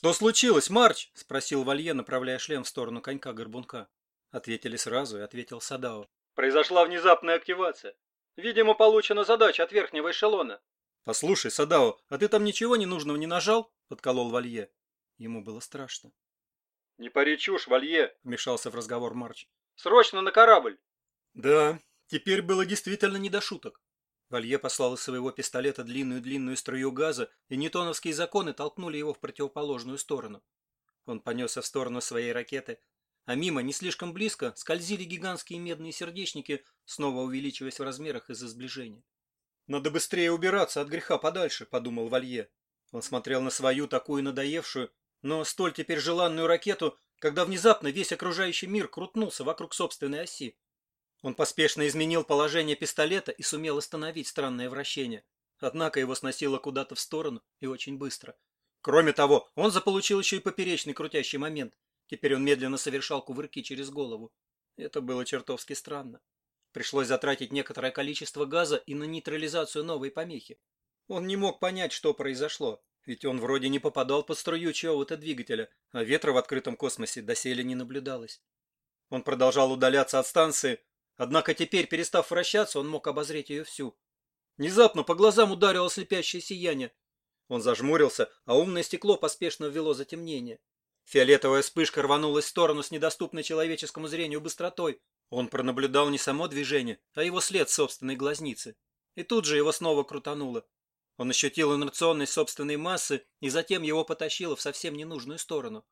«Что случилось, Марч?» – спросил Валье, направляя шлем в сторону конька-горбунка. Ответили сразу и ответил Садао. «Произошла внезапная активация. Видимо, получена задача от верхнего эшелона». «Послушай, Садао, а ты там ничего ненужного не нажал?» – подколол Валье. Ему было страшно. «Не пари чушь, Валье!» – вмешался в разговор Марч. «Срочно на корабль!» Да, теперь было действительно не до шуток. Валье послал из своего пистолета длинную-длинную струю газа, и ньютоновские законы толкнули его в противоположную сторону. Он понесся в сторону своей ракеты, а мимо, не слишком близко, скользили гигантские медные сердечники, снова увеличиваясь в размерах из-за сближения. «Надо быстрее убираться от греха подальше», — подумал Валье. Он смотрел на свою такую надоевшую, но столь теперь желанную ракету, когда внезапно весь окружающий мир крутнулся вокруг собственной оси. Он поспешно изменил положение пистолета и сумел остановить странное вращение. Однако его сносило куда-то в сторону и очень быстро. Кроме того, он заполучил еще и поперечный крутящий момент. Теперь он медленно совершал кувырки через голову. Это было чертовски странно. Пришлось затратить некоторое количество газа и на нейтрализацию новой помехи. Он не мог понять, что произошло, ведь он вроде не попадал под струю чьего-то двигателя, а ветра в открытом космосе доселе не наблюдалось. Он продолжал удаляться от станции, Однако теперь, перестав вращаться, он мог обозреть ее всю. Внезапно по глазам ударило слепящее сияние. Он зажмурился, а умное стекло поспешно ввело затемнение. Фиолетовая вспышка рванулась в сторону с недоступной человеческому зрению быстротой. Он пронаблюдал не само движение, а его след собственной глазницы. И тут же его снова крутануло. Он ощутил инерционность собственной массы, и затем его потащило в совсем ненужную сторону.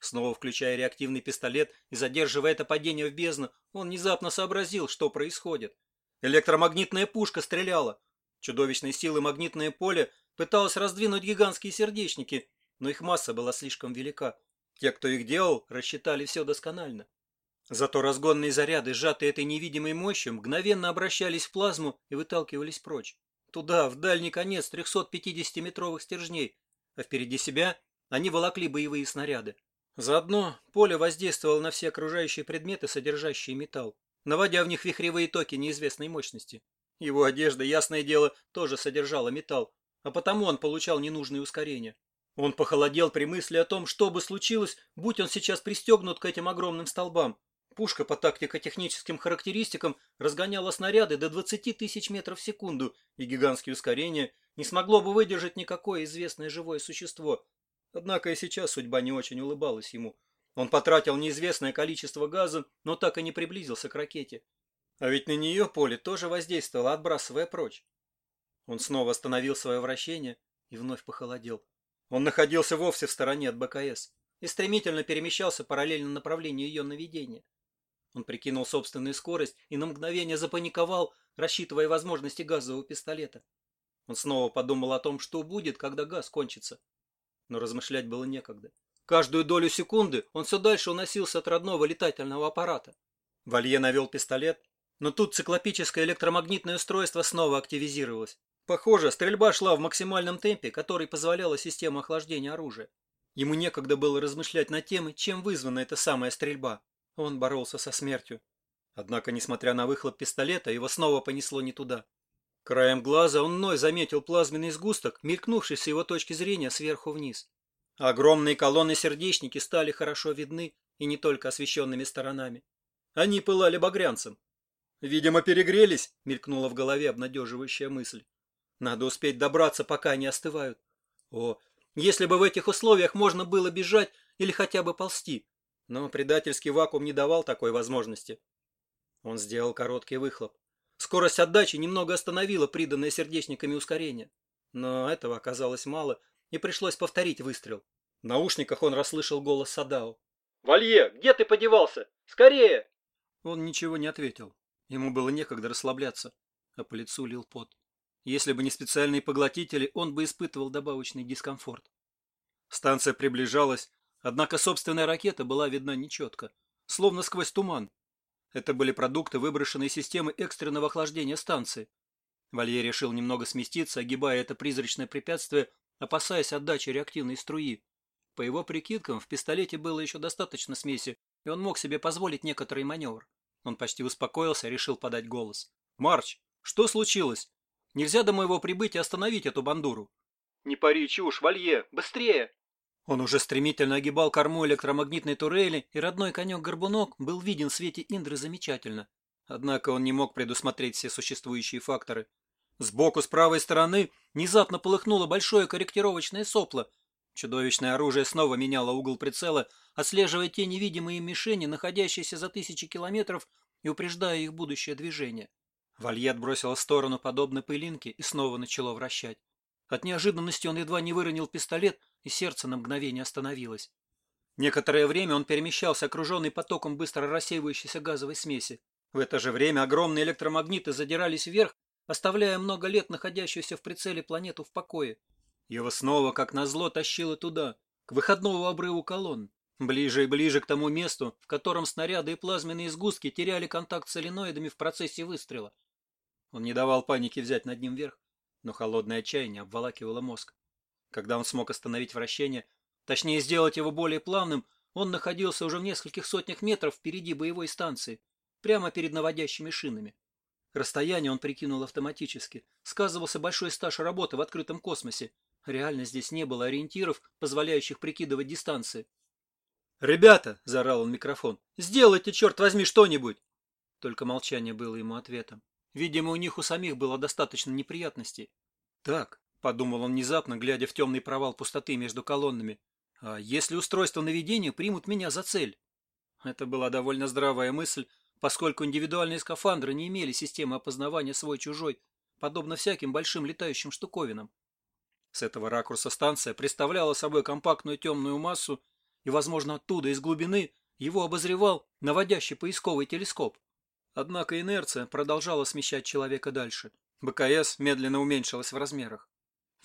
Снова включая реактивный пистолет и задерживая это падение в бездну, он внезапно сообразил, что происходит. Электромагнитная пушка стреляла. Чудовищной силы магнитное поле пыталось раздвинуть гигантские сердечники, но их масса была слишком велика. Те, кто их делал, рассчитали все досконально. Зато разгонные заряды, сжатые этой невидимой мощью, мгновенно обращались в плазму и выталкивались прочь. Туда, в дальний конец 350-метровых стержней, а впереди себя они волокли боевые снаряды. Заодно поле воздействовало на все окружающие предметы, содержащие металл, наводя в них вихревые токи неизвестной мощности. Его одежда, ясное дело, тоже содержала металл, а потому он получал ненужные ускорения. Он похолодел при мысли о том, что бы случилось, будь он сейчас пристегнут к этим огромным столбам. Пушка по тактико-техническим характеристикам разгоняла снаряды до 20 тысяч метров в секунду, и гигантские ускорения не смогло бы выдержать никакое известное живое существо, Однако и сейчас судьба не очень улыбалась ему. Он потратил неизвестное количество газа, но так и не приблизился к ракете. А ведь на нее поле тоже воздействовало, отбрасывая прочь. Он снова остановил свое вращение и вновь похолодел. Он находился вовсе в стороне от БКС и стремительно перемещался параллельно направлению ее наведения. Он прикинул собственную скорость и на мгновение запаниковал, рассчитывая возможности газового пистолета. Он снова подумал о том, что будет, когда газ кончится но размышлять было некогда. Каждую долю секунды он все дальше уносился от родного летательного аппарата. Валье навел пистолет, но тут циклопическое электромагнитное устройство снова активизировалось. Похоже, стрельба шла в максимальном темпе, который позволяла система охлаждения оружия. Ему некогда было размышлять над тем, чем вызвана эта самая стрельба. Он боролся со смертью. Однако, несмотря на выхлоп пистолета, его снова понесло не туда. Краем глаза он вновь заметил плазменный сгусток, мелькнувший с его точки зрения сверху вниз. Огромные колонны-сердечники стали хорошо видны и не только освещенными сторонами. Они пылали багрянцем. «Видимо, перегрелись», — мелькнула в голове обнадеживающая мысль. «Надо успеть добраться, пока они остывают. О, если бы в этих условиях можно было бежать или хотя бы ползти. Но предательский вакуум не давал такой возможности. Он сделал короткий выхлоп. Скорость отдачи немного остановила приданное сердечниками ускорение. Но этого оказалось мало, и пришлось повторить выстрел. В наушниках он расслышал голос Садао. «Валье, где ты подевался? Скорее!» Он ничего не ответил. Ему было некогда расслабляться, а по лицу лил пот. Если бы не специальные поглотители, он бы испытывал добавочный дискомфорт. Станция приближалась, однако собственная ракета была видна нечетко, словно сквозь туман. Это были продукты, выброшенные системы экстренного охлаждения станции. Валье решил немного сместиться, огибая это призрачное препятствие, опасаясь отдачи реактивной струи. По его прикидкам, в пистолете было еще достаточно смеси, и он мог себе позволить некоторый маневр. Он почти успокоился, решил подать голос. «Марч, что случилось? Нельзя до моего прибытия остановить эту бандуру?» «Не пари чушь, Валье, быстрее!» Он уже стремительно огибал корму электромагнитной турели, и родной конек-горбунок был виден в свете Индры замечательно. Однако он не мог предусмотреть все существующие факторы. Сбоку, с правой стороны, внезапно полыхнуло большое корректировочное сопло. Чудовищное оружие снова меняло угол прицела, отслеживая те невидимые мишени, находящиеся за тысячи километров, и упреждая их будущее движение. Валье отбросило в сторону подобно пылинке и снова начало вращать. От неожиданности он едва не выронил пистолет, и сердце на мгновение остановилось. Некоторое время он перемещался, окруженный потоком быстро рассеивающейся газовой смеси. В это же время огромные электромагниты задирались вверх, оставляя много лет находящуюся в прицеле планету в покое. Его снова, как назло, тащило туда, к выходному обрыву колонн, ближе и ближе к тому месту, в котором снаряды и плазменные сгустки теряли контакт с соленоидами в процессе выстрела. Он не давал панике взять над ним верх, но холодное отчаяние обволакивало мозг. Когда он смог остановить вращение, точнее сделать его более плавным, он находился уже в нескольких сотнях метров впереди боевой станции, прямо перед наводящими шинами. Расстояние он прикинул автоматически. Сказывался большой стаж работы в открытом космосе. Реально здесь не было ориентиров, позволяющих прикидывать дистанции. «Ребята!» – заорал он микрофон. «Сделайте, черт возьми, что-нибудь!» Только молчание было ему ответом. Видимо, у них у самих было достаточно неприятностей. Так, — подумал он внезапно, глядя в темный провал пустоты между колоннами. «А если устройство наведения примут меня за цель?» Это была довольно здравая мысль, поскольку индивидуальные скафандры не имели системы опознавания свой-чужой, подобно всяким большим летающим штуковинам. С этого ракурса станция представляла собой компактную темную массу, и, возможно, оттуда, из глубины, его обозревал наводящий поисковый телескоп. Однако инерция продолжала смещать человека дальше. БКС медленно уменьшилась в размерах.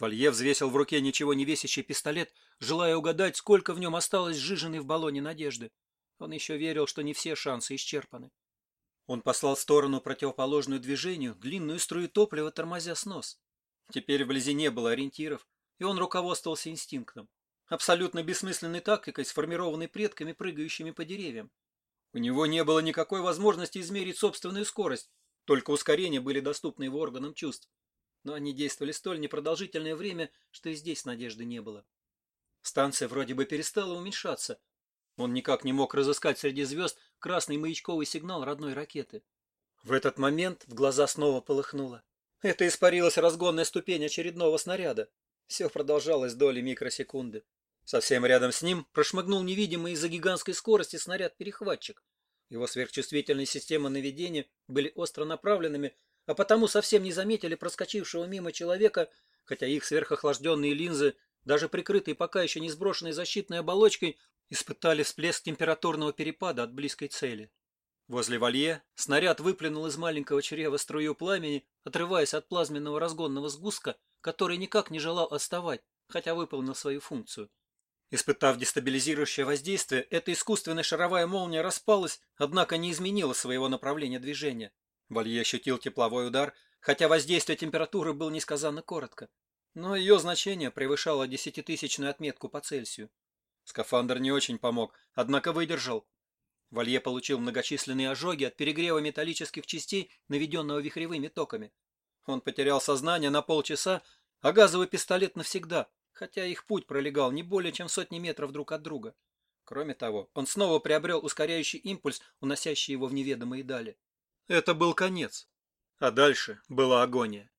Валье взвесил в руке ничего не весящий пистолет, желая угадать, сколько в нем осталось сжиженной в баллоне надежды. Он еще верил, что не все шансы исчерпаны. Он послал в сторону противоположную движению длинную струю топлива, тормозя снос. Теперь вблизи не было ориентиров, и он руководствовался инстинктом. Абсолютно бессмысленной тактикой, сформированной предками, прыгающими по деревьям. У него не было никакой возможности измерить собственную скорость, только ускорения были доступны его органам чувств но они действовали столь непродолжительное время, что и здесь надежды не было. Станция вроде бы перестала уменьшаться. Он никак не мог разыскать среди звезд красный маячковый сигнал родной ракеты. В этот момент в глаза снова полыхнуло. Это испарилась разгонная ступень очередного снаряда. Все продолжалось доли микросекунды. Совсем рядом с ним прошмыгнул невидимый из-за гигантской скорости снаряд-перехватчик. Его сверхчувствительные системы наведения были остро направленными а потому совсем не заметили проскочившего мимо человека, хотя их сверхохлажденные линзы, даже прикрытые пока еще не сброшенной защитной оболочкой, испытали всплеск температурного перепада от близкой цели. Возле валье снаряд выплюнул из маленького чрева струю пламени, отрываясь от плазменного разгонного сгустка, который никак не желал отставать, хотя выполнил свою функцию. Испытав дестабилизирующее воздействие, эта искусственная шаровая молния распалась, однако не изменила своего направления движения. Валье ощутил тепловой удар, хотя воздействие температуры было несказанно коротко. Но ее значение превышало десятитысячную отметку по Цельсию. Скафандр не очень помог, однако выдержал. Валье получил многочисленные ожоги от перегрева металлических частей, наведенного вихревыми токами. Он потерял сознание на полчаса, а газовый пистолет навсегда, хотя их путь пролегал не более чем сотни метров друг от друга. Кроме того, он снова приобрел ускоряющий импульс, уносящий его в неведомые дали. Это был конец. А дальше была агония.